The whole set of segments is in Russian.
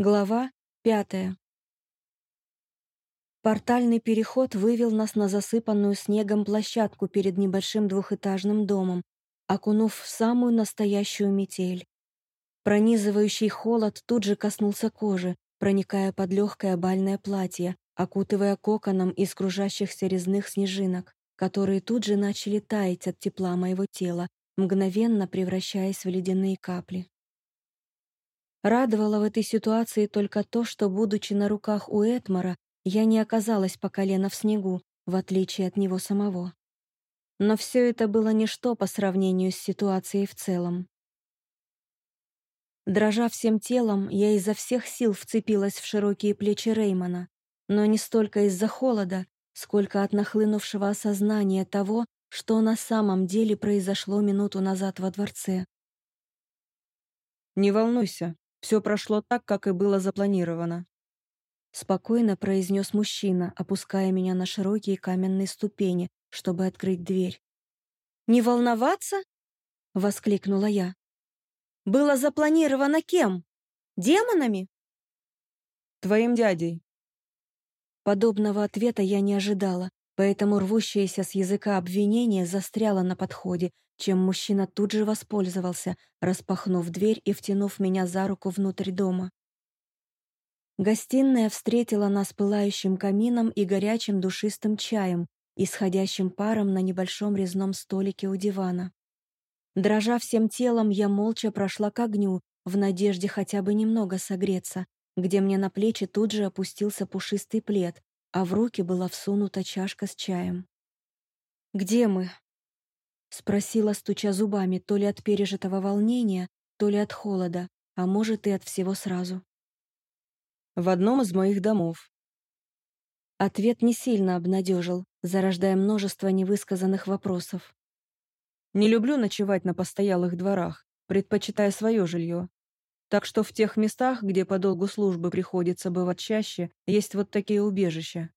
Глава пятая. Портальный переход вывел нас на засыпанную снегом площадку перед небольшим двухэтажным домом, окунув в самую настоящую метель. Пронизывающий холод тут же коснулся кожи, проникая под легкое бальное платье, окутывая коконом из кружащихся резных снежинок, которые тут же начали таять от тепла моего тела, мгновенно превращаясь в ледяные капли. Радовало в этой ситуации только то, что, будучи на руках у Этмара, я не оказалась по колено в снегу, в отличие от него самого. Но все это было ничто по сравнению с ситуацией в целом. Дрожа всем телом, я изо всех сил вцепилась в широкие плечи Реймона, но не столько из-за холода, сколько от нахлынувшего осознания того, что на самом деле произошло минуту назад во дворце. «Не волнуйся, все прошло так, как и было запланировано. Спокойно произнес мужчина, опуская меня на широкие каменные ступени, чтобы открыть дверь. «Не волноваться?» — воскликнула я. «Было запланировано кем? Демонами?» «Твоим дядей». Подобного ответа я не ожидала, поэтому рвущееся с языка обвинение застряло на подходе, чем мужчина тут же воспользовался, распахнув дверь и втянув меня за руку внутрь дома. Гостиная встретила нас пылающим камином и горячим душистым чаем, исходящим паром на небольшом резном столике у дивана. Дрожа всем телом, я молча прошла к огню, в надежде хотя бы немного согреться, где мне на плечи тут же опустился пушистый плед, а в руки была всунута чашка с чаем. «Где мы?» — спросила, стуча зубами, то ли от пережитого волнения, то ли от холода, а может и от всего сразу. «В одном из моих домов». Ответ не сильно обнадежил, зарождая множество невысказанных вопросов. «Не люблю ночевать на постоялых дворах, предпочитая свое жилье. Так что в тех местах, где по долгу службы приходится бывать чаще, есть вот такие убежища.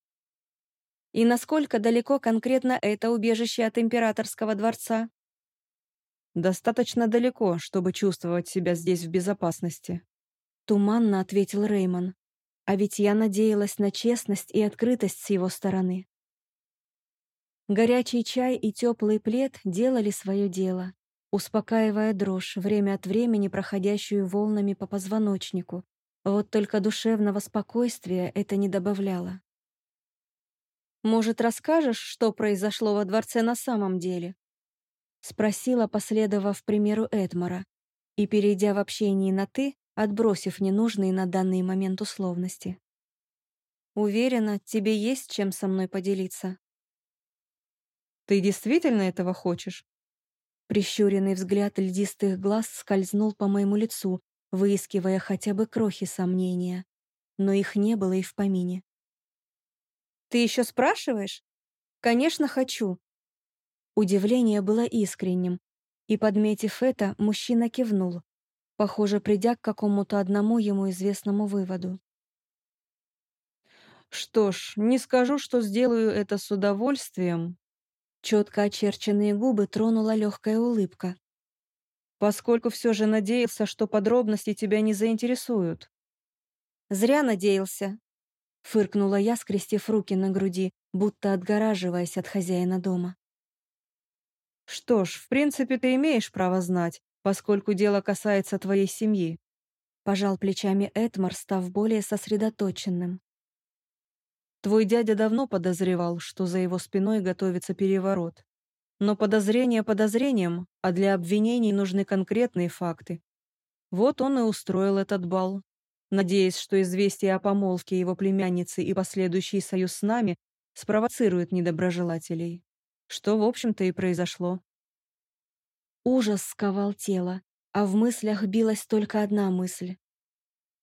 И насколько далеко конкретно это убежище от императорского дворца? Достаточно далеко, чтобы чувствовать себя здесь в безопасности. Туманно ответил Реймон. А ведь я надеялась на честность и открытость с его стороны. Горячий чай и теплый плед делали свое дело успокаивая дрожь, время от времени проходящую волнами по позвоночнику. Вот только душевного спокойствия это не добавляло. «Может, расскажешь, что произошло во дворце на самом деле?» Спросила, последовав примеру Эдмара, и, перейдя в общении на «ты», отбросив ненужные на данный момент условности. «Уверена, тебе есть чем со мной поделиться». «Ты действительно этого хочешь?» Прищуренный взгляд льдистых глаз скользнул по моему лицу, выискивая хотя бы крохи сомнения. Но их не было и в помине. «Ты еще спрашиваешь?» «Конечно, хочу». Удивление было искренним, и, подметив это, мужчина кивнул, похоже, придя к какому-то одному ему известному выводу. «Что ж, не скажу, что сделаю это с удовольствием, Четко очерченные губы тронула легкая улыбка. «Поскольку все же надеялся, что подробности тебя не заинтересуют». «Зря надеялся», — фыркнула я, скрестив руки на груди, будто отгораживаясь от хозяина дома. «Что ж, в принципе, ты имеешь право знать, поскольку дело касается твоей семьи», — пожал плечами Эдмар, став более сосредоточенным. Твой дядя давно подозревал, что за его спиной готовится переворот. Но подозрение подозрением, а для обвинений нужны конкретные факты. Вот он и устроил этот бал, надеясь, что известие о помолвке его племянницы и последующий союз с нами спровоцирует недоброжелателей. Что, в общем-то, и произошло. Ужас сковал тело, а в мыслях билась только одна мысль.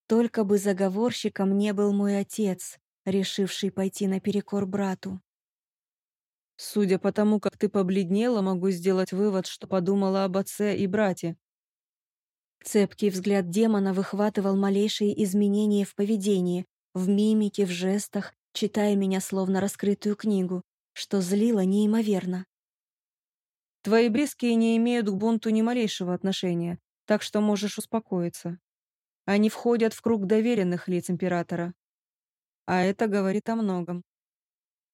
Только бы заговорщиком не был мой отец, решивший пойти наперекор брату. Судя по тому, как ты побледнела, могу сделать вывод, что подумала об отце и брате. Цепкий взгляд демона выхватывал малейшие изменения в поведении, в мимике, в жестах, читая меня словно раскрытую книгу, что злило неимоверно. Твои близкие не имеют к бунту ни малейшего отношения, так что можешь успокоиться. Они входят в круг доверенных лиц императора. А это говорит о многом.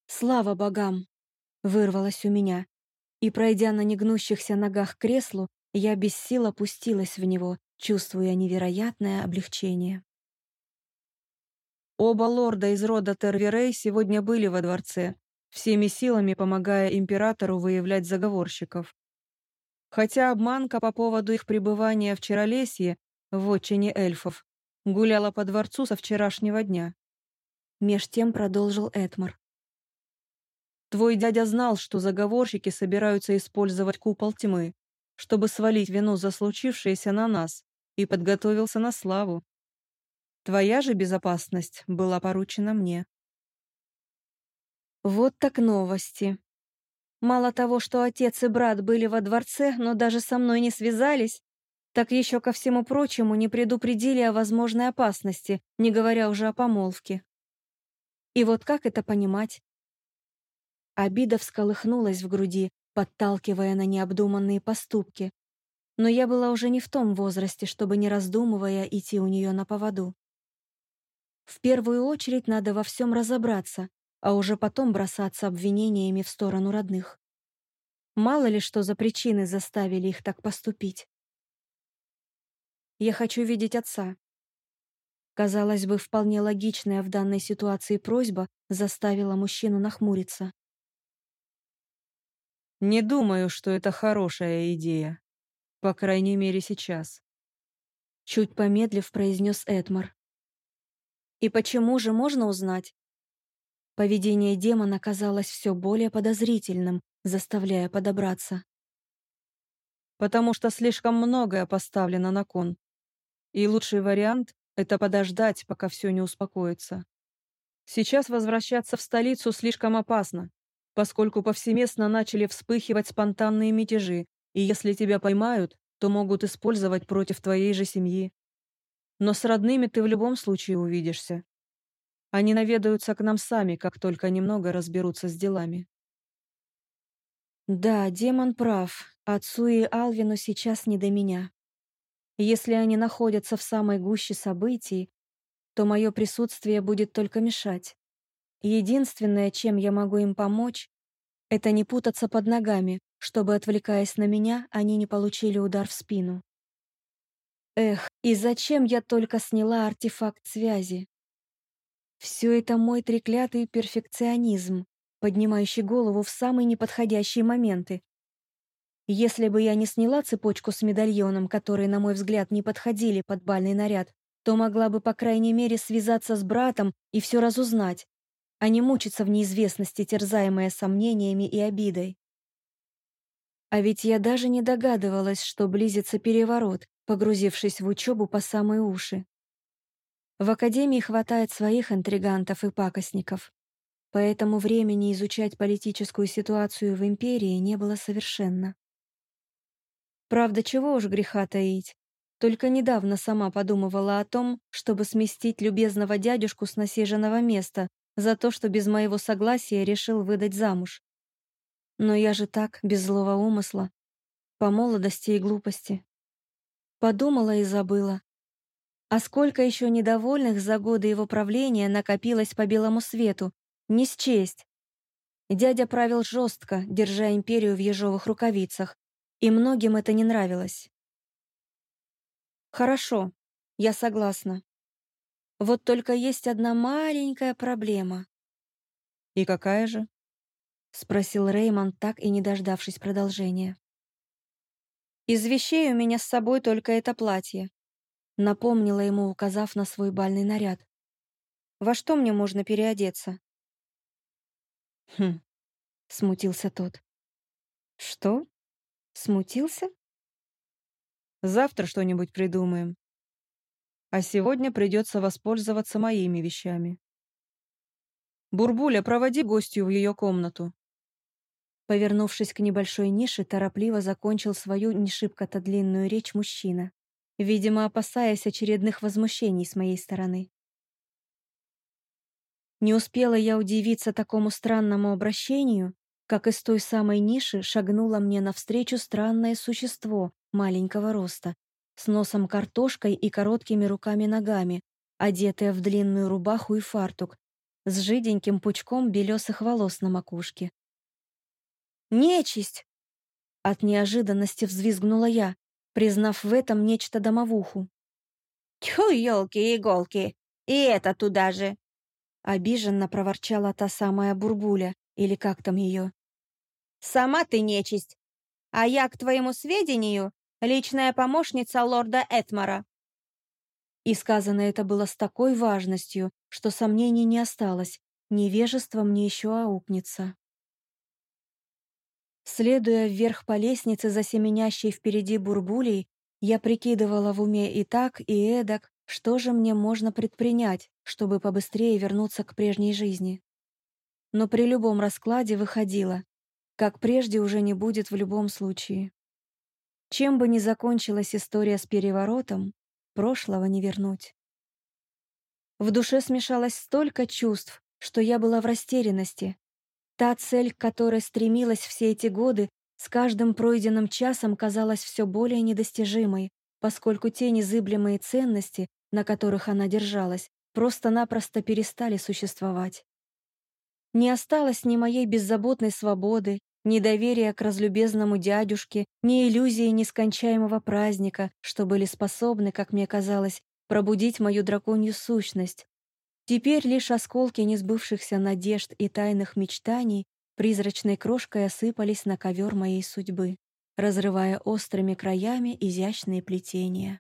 «Слава богам!» — вырвалось у меня. И, пройдя на негнущихся ногах к креслу, я без сил опустилась в него, чувствуя невероятное облегчение. Оба лорда из рода Терверей сегодня были во дворце, всеми силами помогая императору выявлять заговорщиков. Хотя обманка по поводу их пребывания в Чаролесье, в отчине эльфов, гуляла по дворцу со вчерашнего дня. Меж тем продолжил Этмар. Твой дядя знал, что заговорщики собираются использовать купол тьмы, чтобы свалить вину за случившееся на нас, и подготовился на славу. Твоя же безопасность была поручена мне. Вот так новости. Мало того, что отец и брат были во дворце, но даже со мной не связались, так еще ко всему прочему не предупредили о возможной опасности, не говоря уже о помолвке. И вот как это понимать? Обида всколыхнулась в груди, подталкивая на необдуманные поступки. Но я была уже не в том возрасте, чтобы, не раздумывая, идти у нее на поводу. В первую очередь надо во всем разобраться, а уже потом бросаться обвинениями в сторону родных. Мало ли что за причины заставили их так поступить. Я хочу видеть отца. Казалось бы, вполне логичная в данной ситуации просьба заставила мужчину нахмуриться. Не думаю, что это хорошая идея. По крайней мере, сейчас. Чуть помедлив, произнес Эдмар. И почему же можно узнать? Поведение демона казалось все более подозрительным, заставляя подобраться. Потому что слишком многое поставлено на кон. И лучший вариант — это подождать, пока все не успокоится. Сейчас возвращаться в столицу слишком опасно, поскольку повсеместно начали вспыхивать спонтанные мятежи, и если тебя поймают, то могут использовать против твоей же семьи. Но с родными ты в любом случае увидишься. Они наведаются к нам сами, как только немного разберутся с делами. Да, демон прав. Отцу и Алвину сейчас не до меня. Если они находятся в самой гуще событий, то мое присутствие будет только мешать. Единственное, чем я могу им помочь, это не путаться под ногами, чтобы, отвлекаясь на меня, они не получили удар в спину. Эх, и зачем я только сняла артефакт связи? Все это мой треклятый перфекционизм, поднимающий голову в самые неподходящие моменты. Если бы я не сняла цепочку с медальоном, которые, на мой взгляд, не подходили под бальный наряд, то могла бы, по крайней мере, связаться с братом и все разузнать, а не мучиться в неизвестности, терзаемая сомнениями и обидой. А ведь я даже не догадывалась, что близится переворот, погрузившись в учебу по самые уши. В академии хватает своих интригантов и пакостников, поэтому времени изучать политическую ситуацию в империи не было совершенно. Правда, чего уж греха таить. Только недавно сама подумывала о том, чтобы сместить любезного дядюшку с насиженного места за то, что без моего согласия решил выдать замуж. Но я же так, без злого умысла, по молодости и глупости. Подумала и забыла, а сколько еще недовольных за годы его правления накопилось по белому свету, не счесть. Дядя правил жестко, держа империю в ежовых рукавицах, и многим это не нравилось. Хорошо, я согласна. Вот только есть одна маленькая проблема. И какая же? Спросил Реймон, так и не дождавшись продолжения. Из вещей у меня с собой только это платье. Напомнила ему, указав на свой бальный наряд. «Во что мне можно переодеться?» «Хм», — смутился тот. «Что? Смутился?» «Завтра что-нибудь придумаем. А сегодня придется воспользоваться моими вещами. Бурбуля, проводи гостью в ее комнату». Повернувшись к небольшой нише, торопливо закончил свою не шибко-то длинную речь мужчина видимо, опасаясь очередных возмущений с моей стороны. Не успела я удивиться такому странному обращению, как из той самой ниши шагнуло мне навстречу странное существо маленького роста, с носом картошкой и короткими руками-ногами, одетая в длинную рубаху и фартук, с жиденьким пучком белесых волос на макушке. «Нечисть!» От неожиданности взвизгнула я, признав в этом нечто домовуху. «Тьфу, елки-иголки! И это туда же!» Обиженно проворчала та самая Бурбуля, или как там ее. «Сама ты нечисть! А я, к твоему сведению, личная помощница лорда Этмара». И сказано это было с такой важностью, что сомнений не осталось, невежество мне еще аукнется. Следуя вверх по лестнице за семенящей впереди бурбулей, я прикидывала в уме и так, и эдак, что же мне можно предпринять, чтобы побыстрее вернуться к прежней жизни. Но при любом раскладе выходило, как прежде уже не будет в любом случае. Чем бы ни закончилась история с переворотом, прошлого не вернуть. В душе смешалось столько чувств, что я была в растерянности. Та цель, к которой стремилась все эти годы, с каждым пройденным часом казалась все более недостижимой, поскольку те незыблемые ценности, на которых она держалась, просто-напросто перестали существовать. Не осталось ни моей беззаботной свободы, ни доверия к разлюбезному дядюшке, ни иллюзии нескончаемого праздника, что были способны, как мне казалось, пробудить мою драконью сущность. Теперь лишь осколки несбывшихся надежд и тайных мечтаний призрачной крошкой осыпались на ковер моей судьбы, разрывая острыми краями изящные плетения.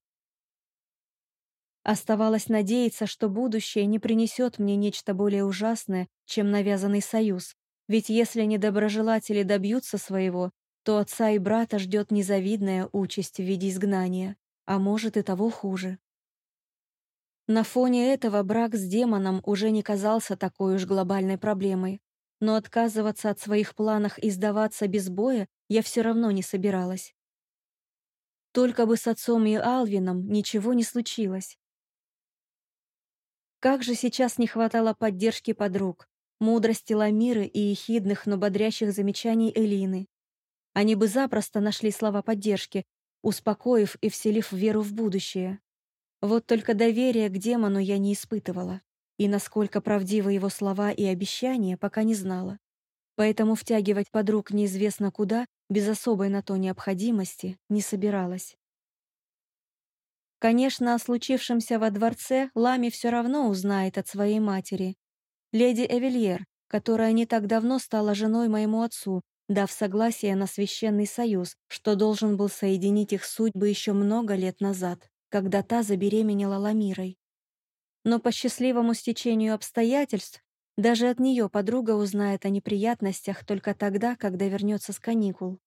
Оставалось надеяться, что будущее не принесет мне нечто более ужасное, чем навязанный союз, ведь если недоброжелатели добьются своего, то отца и брата ждет незавидная участь в виде изгнания, а может и того хуже. На фоне этого брак с демоном уже не казался такой уж глобальной проблемой, но отказываться от своих планов и сдаваться без боя я все равно не собиралась. Только бы с отцом и Алвином ничего не случилось. Как же сейчас не хватало поддержки подруг, мудрости Ламиры и ехидных, но бодрящих замечаний Элины. Они бы запросто нашли слова поддержки, успокоив и вселив веру в будущее. Вот только доверия к демону я не испытывала, и насколько правдивы его слова и обещания, пока не знала. Поэтому втягивать подруг неизвестно куда, без особой на то необходимости, не собиралась. Конечно, о случившемся во дворце Лами все равно узнает от своей матери, леди Эвельер, которая не так давно стала женой моему отцу, дав согласие на священный союз, что должен был соединить их судьбы еще много лет назад, когда та забеременела Ламирой. Но по счастливому стечению обстоятельств даже от нее подруга узнает о неприятностях только тогда, когда вернется с каникул.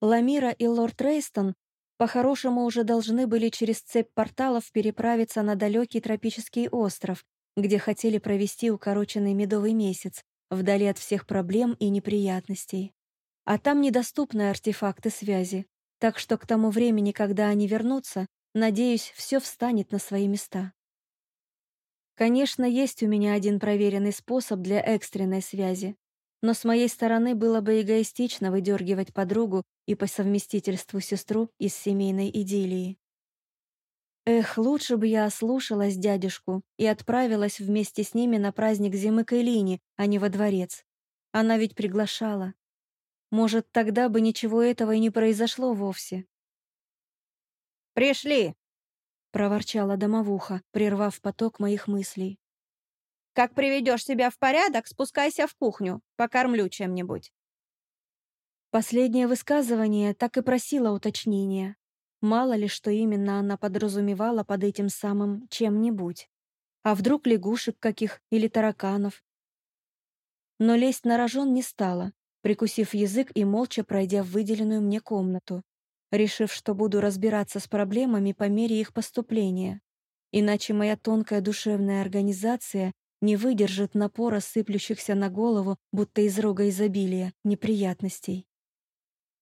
Ламира и лорд Рейстон по-хорошему уже должны были через цепь порталов переправиться на далекий тропический остров, где хотели провести укороченный медовый месяц, вдали от всех проблем и неприятностей. А там недоступны артефакты связи, так что к тому времени, когда они вернутся, надеюсь, все встанет на свои места. Конечно, есть у меня один проверенный способ для экстренной связи, но с моей стороны было бы эгоистично выдергивать подругу и по совместительству сестру из семейной идиллии. Эх, лучше бы я ослушалась дядюшку и отправилась вместе с ними на праздник зимы к Элине, а не во дворец. Она ведь приглашала. Может, тогда бы ничего этого и не произошло вовсе. «Пришли!» — проворчала домовуха, прервав поток моих мыслей. «Как приведешь себя в порядок, спускайся в кухню, покормлю чем-нибудь». Последнее высказывание так и просило уточнения. Мало ли, что именно она подразумевала под этим самым чем-нибудь. А вдруг лягушек каких или тараканов? Но лезть на рожон не стала, прикусив язык и молча пройдя в выделенную мне комнату, решив, что буду разбираться с проблемами по мере их поступления. Иначе моя тонкая душевная организация не выдержит напора сыплющихся на голову, будто из рога изобилия, неприятностей.